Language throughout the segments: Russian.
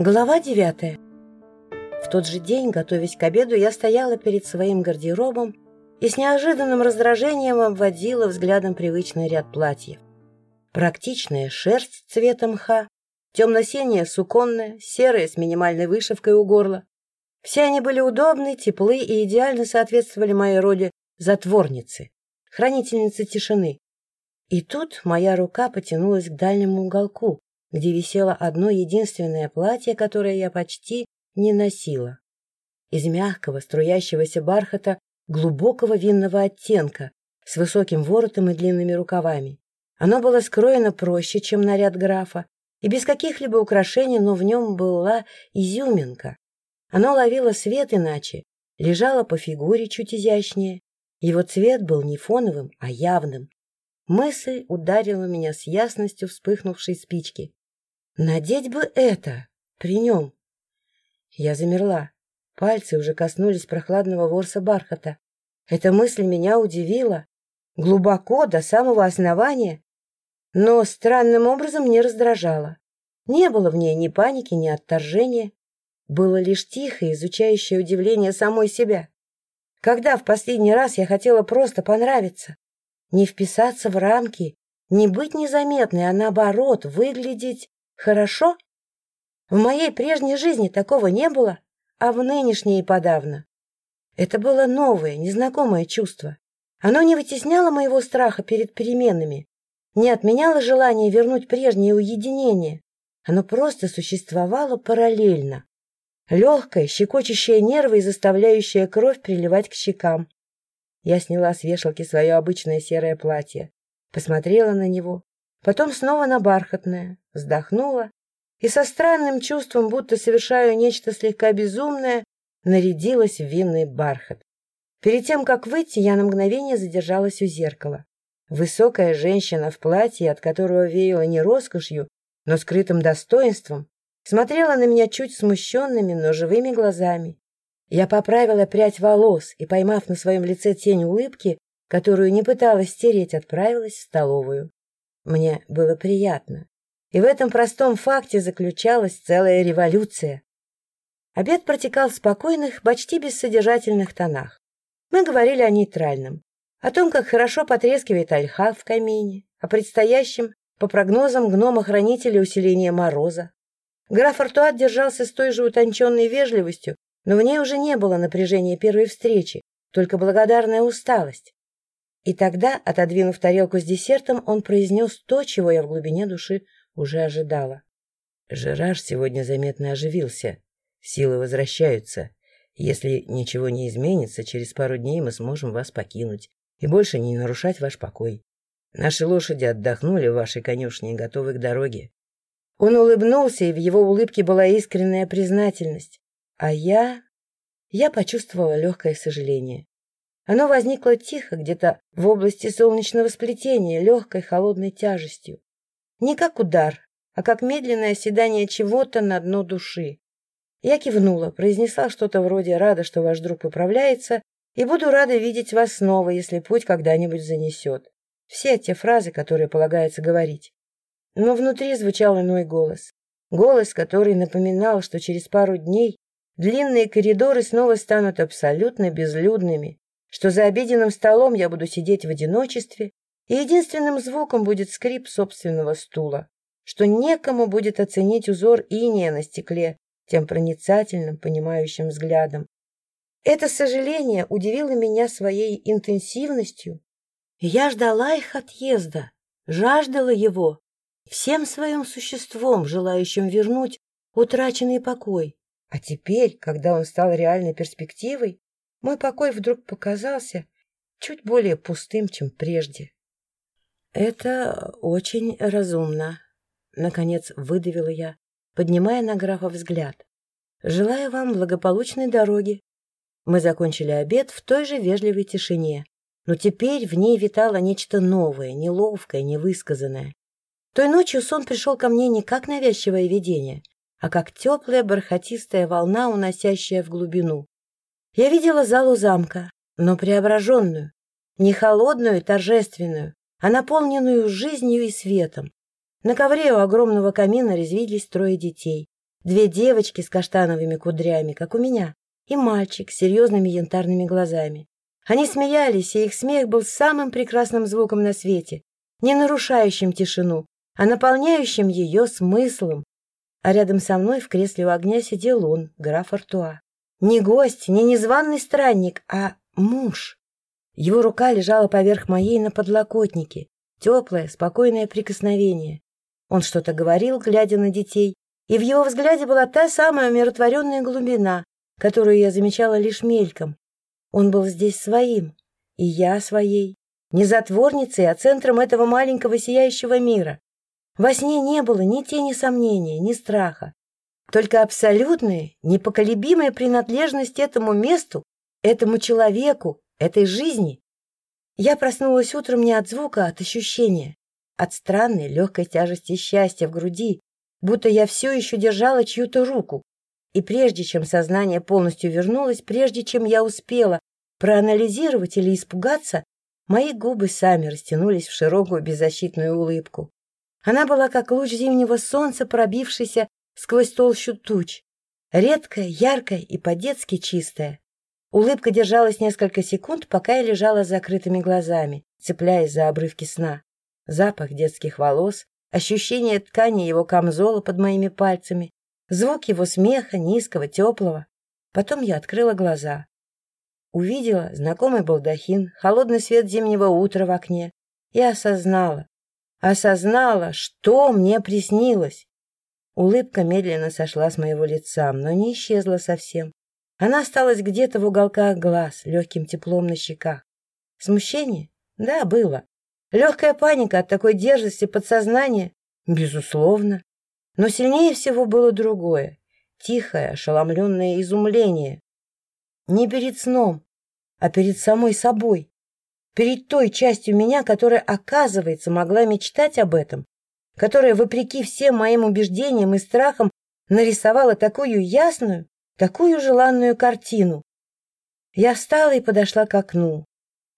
Глава девятая. В тот же день, готовясь к обеду, я стояла перед своим гардеробом и с неожиданным раздражением обводила взглядом привычный ряд платьев. Практичная шерсть цвета мха, темно-синее суконное, серое с минимальной вышивкой у горла. Все они были удобны, теплы и идеально соответствовали моей роли затворницы, хранительницы тишины. И тут моя рука потянулась к дальнему уголку, где висело одно единственное платье, которое я почти не носила. Из мягкого, струящегося бархата глубокого винного оттенка, с высоким воротом и длинными рукавами. Оно было скроено проще, чем наряд графа, и без каких-либо украшений, но в нем была изюминка. Оно ловило свет иначе, лежало по фигуре чуть изящнее. Его цвет был не фоновым, а явным. Мысль ударила меня с ясностью вспыхнувшей спички. Надеть бы это при нем. Я замерла. Пальцы уже коснулись прохладного ворса бархата. Эта мысль меня удивила. Глубоко, до самого основания. Но странным образом не раздражала. Не было в ней ни паники, ни отторжения. Было лишь тихое, изучающее удивление самой себя. Когда в последний раз я хотела просто понравиться? Не вписаться в рамки, не быть незаметной, а наоборот, выглядеть Хорошо? В моей прежней жизни такого не было, а в нынешней и подавно. Это было новое, незнакомое чувство. Оно не вытесняло моего страха перед переменами, не отменяло желание вернуть прежнее уединение. Оно просто существовало параллельно. Легкое, щекочущее нервы и заставляющее кровь приливать к щекам. Я сняла с вешалки свое обычное серое платье, посмотрела на него, потом снова на бархатное, вздохнула и со странным чувством, будто совершаю нечто слегка безумное, нарядилась в винный бархат. Перед тем, как выйти, я на мгновение задержалась у зеркала. Высокая женщина в платье, от которого веяло не роскошью, но скрытым достоинством, смотрела на меня чуть смущенными, но живыми глазами. Я поправила прядь волос и, поймав на своем лице тень улыбки, которую не пыталась стереть, отправилась в столовую. Мне было приятно. И в этом простом факте заключалась целая революция. Обед протекал в спокойных, почти бессодержательных тонах. Мы говорили о нейтральном, о том, как хорошо потрескивает ольха в камине, о предстоящем, по прогнозам гнома-хранителя, усиления мороза. Граф Артуат держался с той же утонченной вежливостью, но в ней уже не было напряжения первой встречи, только благодарная усталость. И тогда, отодвинув тарелку с десертом, он произнес то, чего я в глубине души уже ожидала. Жерар сегодня заметно оживился. Силы возвращаются. Если ничего не изменится, через пару дней мы сможем вас покинуть и больше не нарушать ваш покой. Наши лошади отдохнули в вашей конюшне и готовы к дороге. Он улыбнулся, и в его улыбке была искренняя признательность. А я... Я почувствовала легкое сожаление. Оно возникло тихо, где-то в области солнечного сплетения, легкой холодной тяжестью. Не как удар, а как медленное оседание чего-то на дно души. Я кивнула, произнесла что-то вроде «рада, что ваш друг поправляется», и буду рада видеть вас снова, если путь когда-нибудь занесет. Все те фразы, которые полагается говорить. Но внутри звучал иной голос. Голос, который напоминал, что через пару дней длинные коридоры снова станут абсолютно безлюдными, что за обеденным столом я буду сидеть в одиночестве и единственным звуком будет скрип собственного стула, что некому будет оценить узор иния на стекле тем проницательным, понимающим взглядом. Это сожаление удивило меня своей интенсивностью. Я ждала их отъезда, жаждала его, всем своим существом, желающим вернуть утраченный покой. А теперь, когда он стал реальной перспективой, мой покой вдруг показался чуть более пустым, чем прежде. «Это очень разумно», — наконец выдавила я, поднимая на графа взгляд. «Желаю вам благополучной дороги». Мы закончили обед в той же вежливой тишине, но теперь в ней витало нечто новое, неловкое, невысказанное. Той ночью сон пришел ко мне не как навязчивое видение, а как теплая бархатистая волна, уносящая в глубину. Я видела залу замка, но преображенную, не холодную и торжественную, а наполненную жизнью и светом. На ковре у огромного камина резвились трое детей. Две девочки с каштановыми кудрями, как у меня, и мальчик с серьезными янтарными глазами. Они смеялись, и их смех был самым прекрасным звуком на свете, не нарушающим тишину, а наполняющим ее смыслом. А рядом со мной в кресле у огня сидел он, граф Артуа. Не гость, не незваный странник, а муж. Его рука лежала поверх моей на подлокотнике, теплое, спокойное прикосновение. Он что-то говорил, глядя на детей, и в его взгляде была та самая умиротворенная глубина, которую я замечала лишь мельком, он был здесь своим, и я своей. Не затворницей, а центром этого маленького сияющего мира. Во сне не было ни тени сомнения, ни страха. Только абсолютная, непоколебимая принадлежность этому месту, этому человеку, этой жизни. Я проснулась утром не от звука, а от ощущения, от странной легкой тяжести счастья в груди, будто я все еще держала чью-то руку, и прежде чем сознание полностью вернулось, прежде чем я успела проанализировать или испугаться, мои губы сами растянулись в широкую беззащитную улыбку. Она была как луч зимнего солнца, пробившийся сквозь толщу туч, редкая, яркая и по-детски чистая. Улыбка держалась несколько секунд, пока я лежала с закрытыми глазами, цепляясь за обрывки сна. Запах детских волос, ощущение ткани его камзола под моими пальцами, Звук его смеха, низкого, теплого. Потом я открыла глаза. Увидела знакомый балдахин, холодный свет зимнего утра в окне и осознала. Осознала, что мне приснилось. Улыбка медленно сошла с моего лица, но не исчезла совсем. Она осталась где-то в уголках глаз, легким теплом на щеках. Смущение? Да, было. Легкая паника от такой дерзости подсознания? Безусловно. Но сильнее всего было другое, тихое, ошеломленное изумление. Не перед сном, а перед самой собой. Перед той частью меня, которая, оказывается, могла мечтать об этом, которая, вопреки всем моим убеждениям и страхам, нарисовала такую ясную, такую желанную картину. Я встала и подошла к окну.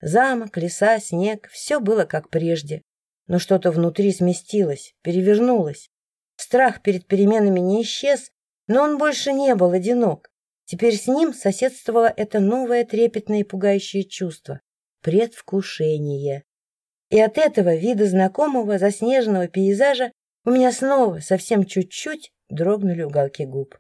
Замок, леса, снег — все было как прежде. Но что-то внутри сместилось, перевернулось. Страх перед переменами не исчез, но он больше не был одинок. Теперь с ним соседствовало это новое трепетное и пугающее чувство — предвкушение. И от этого вида знакомого заснеженного пейзажа у меня снова совсем чуть-чуть дрогнули уголки губ.